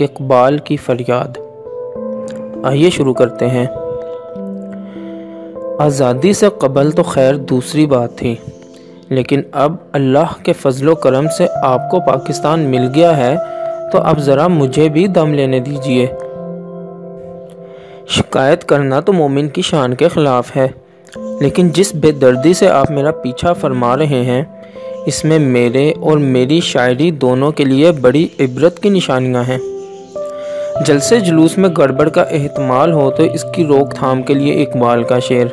اقبال کی فریاد۔ آئیے شروع کرتے ہیں۔ آزادی سے قبل تو خیر دوسری بات تھی، لیکن اب اللہ کے فضل و کرم سے آپ کو پاکستان مل گیا ہے، تو اب ذرا مجھے بھی دم لینے دیجیے۔ شکایت کرنا تو مومن کی شان کے خلاف ہے، لیکن جس بے دردی سے آپ میرا پیچھا فرما رہے ہیں، اس میں میرے اور میری شاعری دونوں کے لیے بڑی عبرت کی نشانیاں ہیں۔ جلسے جلوس میں گڑبڑ کا احتمال ہو تو اس کی روک تھام کے لیے اقبال کا شعر۔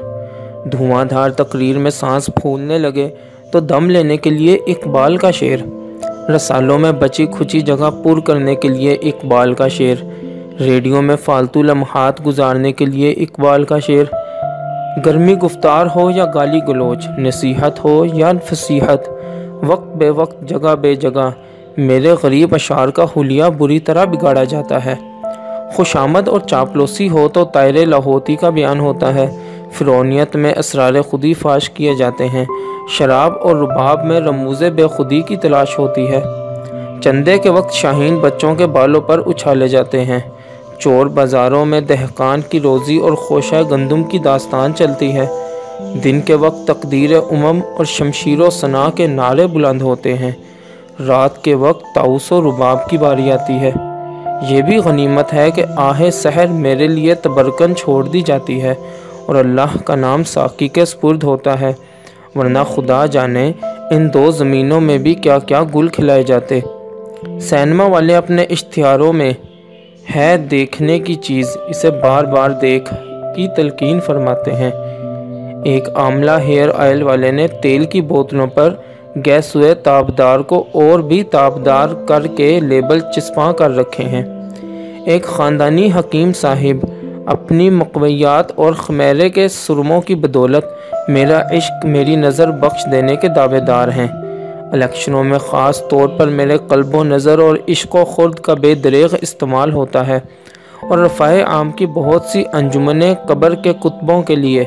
دھواں دھار تقریر میں سانس پھولنے لگے تو دم لینے کے لیے اقبال کا شعر۔ رسالوں میں بچی کھچی جگہ پر کرنے کے لیے اقبال کا شعر۔ ریڈیو میں فالتو لمحات گزارنے کے لیے اقبال کا شعر۔ گرمی گفتار ہو یا گالی گلوچ، نصیحت ہو یا فصیحت، وقت بے وقت، جگہ بے جگہ۔ میرے غریب اشعار کا حلیہ بری طرح بگاڑا جاتا ہے۔ خوش آمد اور چاپلوسی ہو تو تائر لاہوتی کا بیان ہوتا ہے۔ فرونیت میں اسرار خودی فاش کیے جاتے ہیں۔ شراب اور رباب میں رموز بے خودی کی تلاش ہوتی ہے۔ چندے کے وقت شاہین بچوں کے بالوں پر اچھالے جاتے ہیں۔ چور بازاروں میں دہقان کی روزی اور خوشہ گندم کی داستان چلتی ہے۔ دن کے وقت تقدیر امم اور شمشیر و ثنا کے نعرے بلند ہوتے ہیں۔ رات کے وقت تاؤس و رباب کی باری آتی ہے۔ یہ بھی غنیمت ہے کہ آہ سحر میرے لیے تبرکن چھوڑ دی جاتی ہے اور اللہ کا نام ساقی کے سپرد ہوتا ہے، ورنہ خدا جانے ان دو زمینوں میں بھی کیا کیا گل کھلائے جاتے۔ سینما والے اپنے اشتہاروں میں، ہے دیکھنے کی چیز، اسے بار بار دیکھ کی تلقین فرماتے ہیں۔ ایک آملہ ہیئر آئل والے نے تیل کی بوتلوں پر گیس ہوئے تابدار کو اور بھی تابدار کر کے لیبل چسپاں کر رکھے ہیں۔ ایک خاندانی حکیم صاحب، اپنی مقویات اور خمیرے کے سرموں کی بدولت میرا عشق میری نظر بخش دینے کے دعوے دار ہیں۔ الیکشنوں میں خاص طور پر میرے قلب و نظر اور عشق و خرد کا بے دریغ استعمال ہوتا ہے اور رفاع عام کی بہت سی انجمنیں قبر کے کتبوں کے لیے۔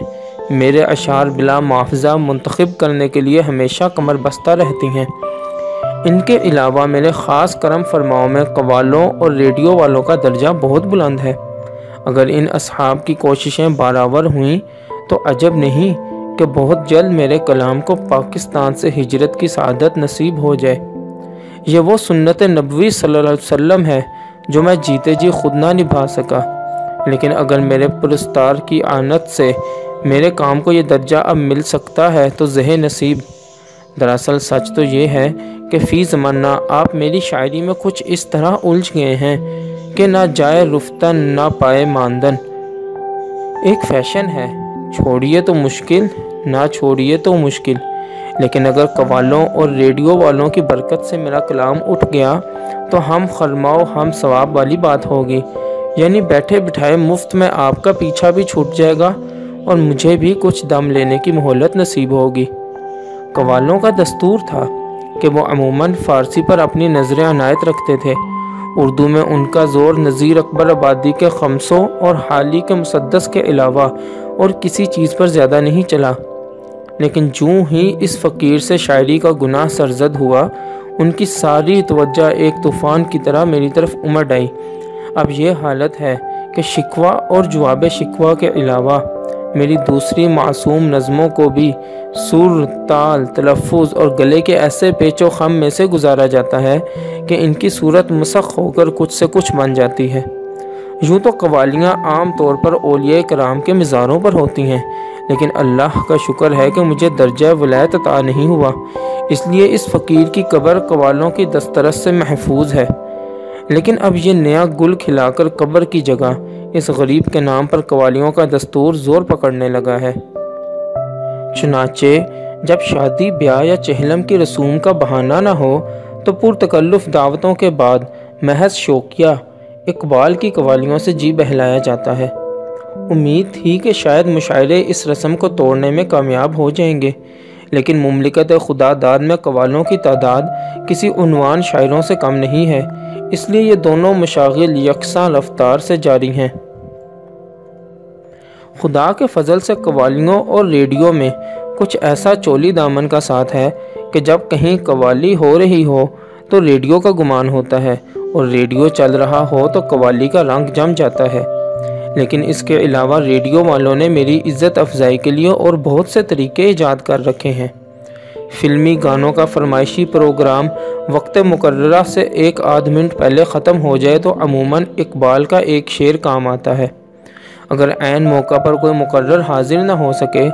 میرے اشعار بلا معافضہ منتخب کرنے کے لیے ہمیشہ کمر بستہ رہتی ہیں۔ ان کے علاوہ میرے خاص کرم فرماؤں میں قوالوں اور ریڈیو والوں کا درجہ بہت بلند ہے۔ اگر ان اصحاب کی کوششیں برابر ہوئیں تو عجب نہیں کہ بہت جلد میرے کلام کو پاکستان سے ہجرت کی سعادت نصیب ہو جائے۔ یہ وہ سنت نبوی صلی اللہ علیہ وسلم ہے جو میں جیتے جی خود نہ نبھا سکا۔ لیکن اگر میرے پرستار کی آنت سے میرے کام کو یہ درجہ اب مل سکتا ہے تو زہ نصیب۔ دراصل سچ تو یہ ہے کہ فی زمانہ آپ میری شاعری میں کچھ اس طرح الجھ گئے ہیں کہ نہ جائے رفتن، نہ پائے ماندن۔ ایک فیشن ہے، چھوڑیے تو مشکل، نہ چھوڑیے تو مشکل۔ لیکن اگر قوالوں اور ریڈیو والوں کی برکت سے میرا کلام اٹھ گیا تو ہم خرماؤ ہم ثواب والی بات ہوگی۔ یعنی بیٹھے بٹھائے مفت میں آپ کا پیچھا بھی چھوٹ جائے گا۔ اور مجھے بھی کچھ دم لینے کی مہلت نصیب ہوگی۔ قوالوں کا دستور تھا کہ وہ عموماً فارسی پر اپنی نظر عنایت رکھتے تھے۔ اردو میں ان کا زور نظیر اکبر آبادی کے خمسوں اور حالی کے مسدس کے علاوہ اور کسی چیز پر زیادہ نہیں چلا۔ لیکن جوں ہی اس فقیر سے شاعری کا گناہ سرزد ہوا، ان کی ساری توجہ ایک طوفان کی طرح میری طرف امڑ آئی۔ اب یہ حالت ہے کہ شکوہ اور جواب شکوہ کے علاوہ میری دوسری معصوم نظموں کو بھی سر تال، تلفظ اور گلے کے ایسے پیچ و خم میں سے گزارا جاتا ہے کہ ان کی صورت مسخ ہو کر کچھ سے کچھ بن جاتی ہے۔ یوں تو قوالیاں عام طور پر اولیاء کرام کے مزاروں پر ہوتی ہیں، لیکن اللہ کا شکر ہے کہ مجھے درجہ ولایت عطا نہیں ہوا۔ اس لیے اس فقیر کی قبر قوالوں کی دسترس سے محفوظ ہے۔ لیکن اب یہ نیا گل کھلا کر قبر کی جگہ اس غریب کے نام پر قوالیوں کا دستور زور پکڑنے لگا ہے۔ چنانچہ، جب شادی، بیاہ یا چہلم کی رسوم کا بہانہ نہ ہو، تو پرتکلف دعوتوں کے بعد محض شوقیہ اقبال کی قوالیوں سے جی بہلایا جاتا ہے۔ امید تھی کہ شاید مشاعرے اس رسم کو توڑنے میں کامیاب ہو جائیں گے، لیکن مملکت خدا داد میں قوالوں کی تعداد کسی عنوان شاعروں سے کم نہیں ہے۔ اس لیے یہ دونوں مشاغل یکساں رفتار سے جاری ہیں۔ خدا کے فضل سے قوالیوں اور ریڈیو میں کچھ ایسا چولی دامن کا ساتھ ہے کہ جب کہیں قوالی ہو رہی ہو تو ریڈیو کا گمان ہوتا ہے اور ریڈیو چل رہا ہو تو قوالی کا رنگ جم جاتا ہے۔ لیکن اس کے علاوہ ریڈیو والوں نے میری عزت افزائی کے لیے اور بہت سے طریقے ایجاد کر رکھے ہیں۔ فلمی گانوں کا فرمائشی پروگرام وقت مقررہ سے ایک آدھ منٹ پہلے ختم ہو جائے تو عموماً اقبال کا ایک شعر کام آتا ہے۔ اگر عین موقع پر کوئی مقرر حاضر نہ ہو سکے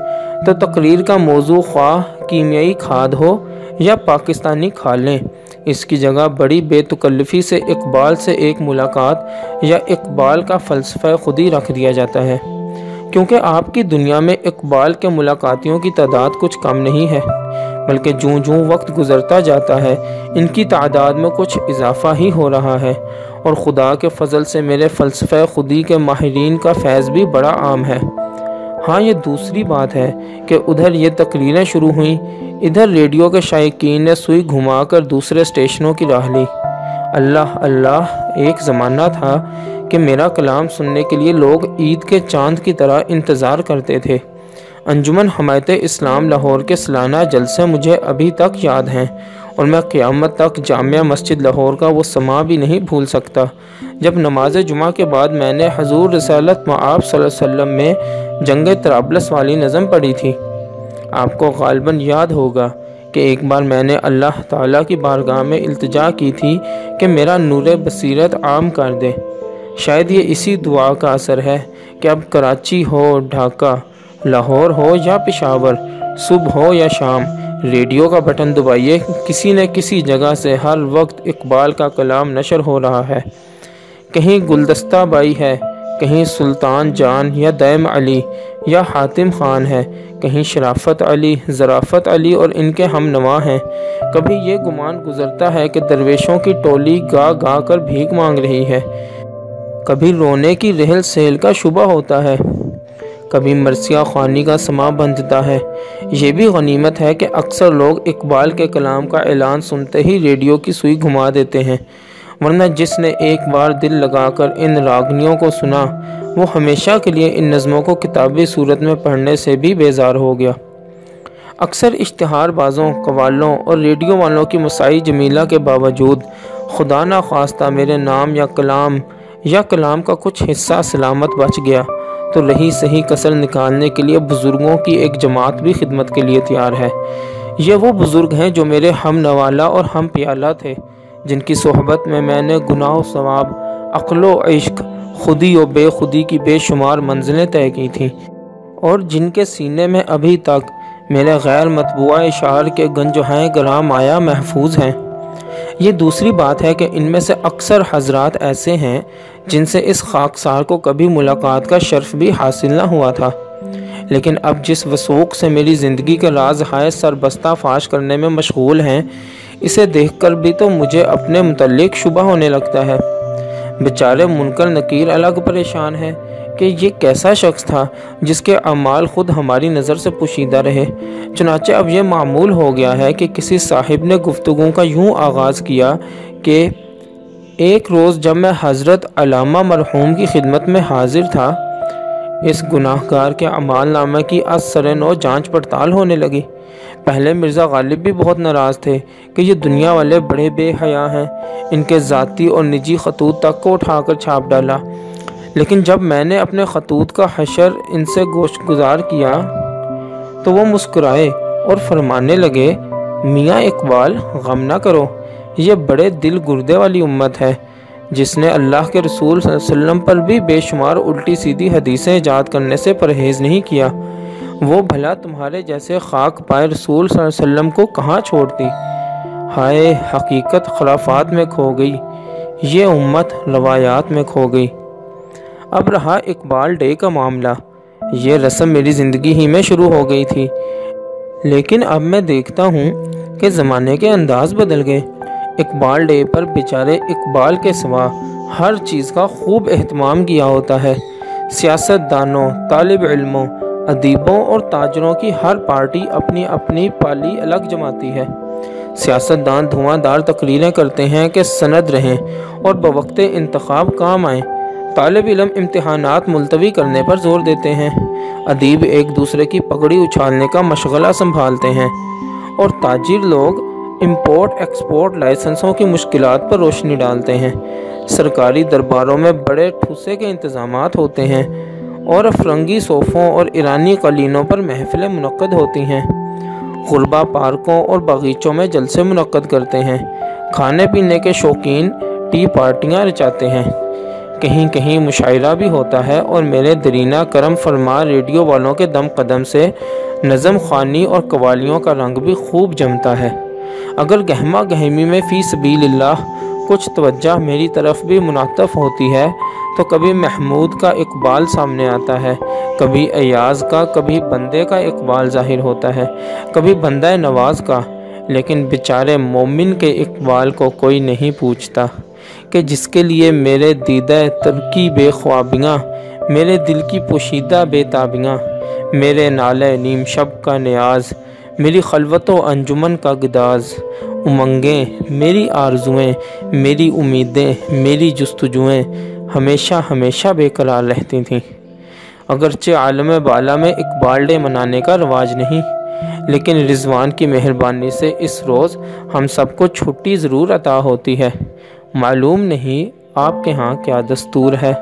تو تقریر کا موضوع خواہ کیمیائی کھاد ہو یا پاکستانی کھالیں اس کی جگہ بڑی بے تکلفی سے اقبال سے ایک ملاقات یا اقبال کا فلسفہ خودی رکھ دیا جاتا ہے۔ کیونکہ آپ کی دنیا میں اقبال کے ملاقاتیوں کی تعداد کچھ کم نہیں ہے۔ بلکہ جوں جوں وقت گزرتا جاتا ہے، ان کی تعداد میں کچھ اضافہ ہی ہو رہا ہے۔ اور خدا کے فضل سے میرے فلسفہ خودی کے ماہرین کا فیض بھی بڑا عام ہے۔ ہاں یہ دوسری بات ہے کہ ادھر یہ تقریریں شروع ہوئیں، ادھر ریڈیو کے شائقین نے سوئی گھما کر دوسرے اسٹیشنوں کی راہ لی۔ اللہ اللہ، ایک زمانہ تھا کہ میرا کلام سننے کے لیے لوگ عید کے چاند کی طرح انتظار کرتے تھے۔ انجمن حمایت اسلام لاہور کے سلانہ جلسے مجھے ابھی تک یاد ہیں اور میں قیامت تک جامعہ مسجد لاہور کا وہ سما بھی نہیں بھول سکتا۔ جب نماز جمعہ کے بعد میں نے حضور رسالت معاب صلی اللہ علیہ وسلم میں جنگ ترابلس والی نظم پڑھی تھی۔ آپ کو غالباً یاد ہوگا کہ ایک بار میں نے اللہ تعالیٰ کی بارگاہ میں التجا کی تھی کہ میرا نور بصیرت عام کر دے۔ شاید یہ اسی دعا کا اثر ہے کہ اب کراچی ہو، ڈھاکہ لاہور ہو یا پشاور، صبح ہو یا شام، ریڈیو کا بٹن دبائیے، کسی نہ کسی جگہ سے ہر وقت اقبال کا کلام نشر ہو رہا ہے۔ کہیں گلدستہ بائی ہے، کہیں سلطان جان یا دیم علی یا حاتم خان ہے، کہیں شرافت علی ذرافت علی اور ان کے ہم نوا ہیں۔ کبھی یہ گمان گزرتا ہے کہ درویشوں کی ٹولی گا گا کر بھیک مانگ رہی ہے۔ کبھی رونے کی رحل سیل کا شبہ ہوتا ہے۔ کبھی مرثیہ خوانی کا سما بندھتا ہے۔ یہ بھی غنیمت ہے کہ اکثر لوگ اقبال کے کلام کا اعلان سنتے ہی ریڈیو کی سوئی گھما دیتے ہیں۔ ورنہ جس نے ایک بار دل لگا کر ان راگنیوں کو سنا، وہ ہمیشہ کے لیے ان نظموں کو کتابی صورت میں پڑھنے سے بھی بیزار ہو گیا۔ اکثر اشتہار بازوں، قوالوں اور ریڈیو والوں کی مسائی جمیلہ کے باوجود، خدا نہ خواستہ میرے نام یا کلام یا کلام کا کچھ حصہ سلامت بچ گیا۔ تو رہی صحیح کسر نکالنے کے لیے بزرگوں کی ایک جماعت بھی خدمت کے لیے تیار ہے۔ یہ وہ بزرگ ہیں جو میرے ہم نوالا اور ہم پیالہ تھے، جن کی صحبت میں میں نے گناہ و ثواب، عقل و عشق، خودی و بے خودی کی بے شمار منزلیں طے کی تھیں۔ اور جن کے سینے میں ابھی تک میرے غیر مطبوعہ اشعار کے گنجوہیں گرام آیا محفوظ ہیں۔ یہ دوسری بات ہے کہ ان میں سے اکثر حضرات ایسے ہیں جن سے اس خاکسار کو کبھی ملاقات کا شرف بھی حاصل نہ ہوا تھا۔ لیکن اب جس وسوق سے میری زندگی کے راز ہائے سربستہ فاش کرنے میں مشغول ہیں، اسے دیکھ کر بھی تو مجھے اپنے متعلق شبہ ہونے لگتا ہے۔ بیچارے منکر نکیر الگ پریشان ہیں۔ کہ یہ کیسا شخص تھا جس کے اعمال خود ہماری نظر سے پوشیدہ رہے۔ چنانچہ اب یہ معمول ہو گیا ہے کہ کسی صاحب نے گفتگو کا یوں آغاز کیا کہ ایک روز جب میں حضرت علامہ مرحوم کی خدمت میں حاضر تھا، اس گناہ گار کے عمال نامہ کی از سر نو جانچ پڑتال ہونے لگی۔ پہلے مرزا غالب بھی بہت ناراض تھے کہ یہ دنیا والے بڑے بے حیا ہیں، ان کے ذاتی اور نجی خطوط تک کو اٹھا کر چھاپ ڈالا۔ لیکن جب میں نے اپنے خطوط کا حشر ان سے گوشت گزار کیا تو وہ مسکرائے اور فرمانے لگے، میاں اقبال، غم نہ کرو، یہ بڑے دل گردے والی امت ہے، جس نے اللہ کے رسول صلی اللہ علیہ وسلم پر بھی بے شمار الٹی سیدھی حدیثیں ایجاد کرنے سے پرہیز نہیں کیا۔ وہ بھلا تمہارے جیسے خاک پائے رسول صلی اللہ علیہ وسلم کو کہاں چھوڑتی؟ ہائے، حقیقت خلافات میں کھو گئی، یہ امت روایات میں کھو گئی۔ اب رہا اقبال ڈے کا معاملہ۔ یہ رسم میری زندگی ہی میں شروع ہو گئی تھی۔ لیکن اب میں دیکھتا ہوں کہ زمانے کے انداز بدل گئے۔ اقبال ڈے پر بیچارے اقبال کے سوا ہر چیز کا خوب اہتمام کیا ہوتا ہے۔ سیاست دانوں طالب علموں، ادیبوں اور تاجروں کی ہر پارٹی اپنی اپنی پالی الگ جماتی ہے۔ سیاست دان دھواں دار تقریریں کرتے ہیں کہ سند رہیں اور بوقت انتخاب کام آئیں۔ طالب علم امتحانات ملتوی کرنے پر زور دیتے ہیں۔ ادیب ایک دوسرے کی پگڑی اچھالنے کا مشغلہ سنبھالتے ہیں۔ اور تاجر لوگ امپورٹ ایکسپورٹ لائسنسوں کی مشکلات پر روشنی ڈالتے ہیں۔ سرکاری درباروں میں بڑے ٹھوسے کے انتظامات ہوتے ہیں۔ اور افرنگی صوفوں اور ایرانی قلینوں پر محفلیں منعقد ہوتی ہیں۔ غربہ پارکوں اور باغیچوں میں جلسے منعقد کرتے ہیں۔ کھانے پینے کے شوقین ٹی پارٹیاں رچاتے ہیں۔ کہیں کہیں مشاعرہ بھی ہوتا ہے اور میرے درینہ کرم فرما ریڈیو والوں کے دم قدم سے نظم خوانی اور قوالیوں کا رنگ بھی خوب جمتا ہے۔ اگر گہما گہمی میں فی سبیل اللہ کچھ توجہ میری طرف بھی منعطف ہوتی ہے، تو کبھی محمود کا اقبال سامنے آتا ہے، کبھی ایاز کا، کبھی بندے کا اقبال ظاہر ہوتا ہے، کبھی بندہ نواز کا، لیکن بیچارے مومن کے اقبال کو کوئی نہیں پوچھتا۔ کہ جس کے لیے میرے دیدہ ترکی بے خوابیاں، میرے دل کی پوشیدہ بے تابیاں، میرے نالے نیم شب کا نیاز، میری خلوت و انجمن کا گداز، امنگیں، میری آرزویں میری امیدیں، میری جستجویں ہمیشہ ہمیشہ بے قرار رہتی تھیں۔ اگرچہ عالم بالا میں اقبال ڈے منانے کا رواج نہیں، لیکن رضوان کی مہربانی سے اس روز ہم سب کو چھٹی ضرور عطا ہوتی ہے۔ معلوم نہیں آپ کے ہاں کیا دستور ہے؟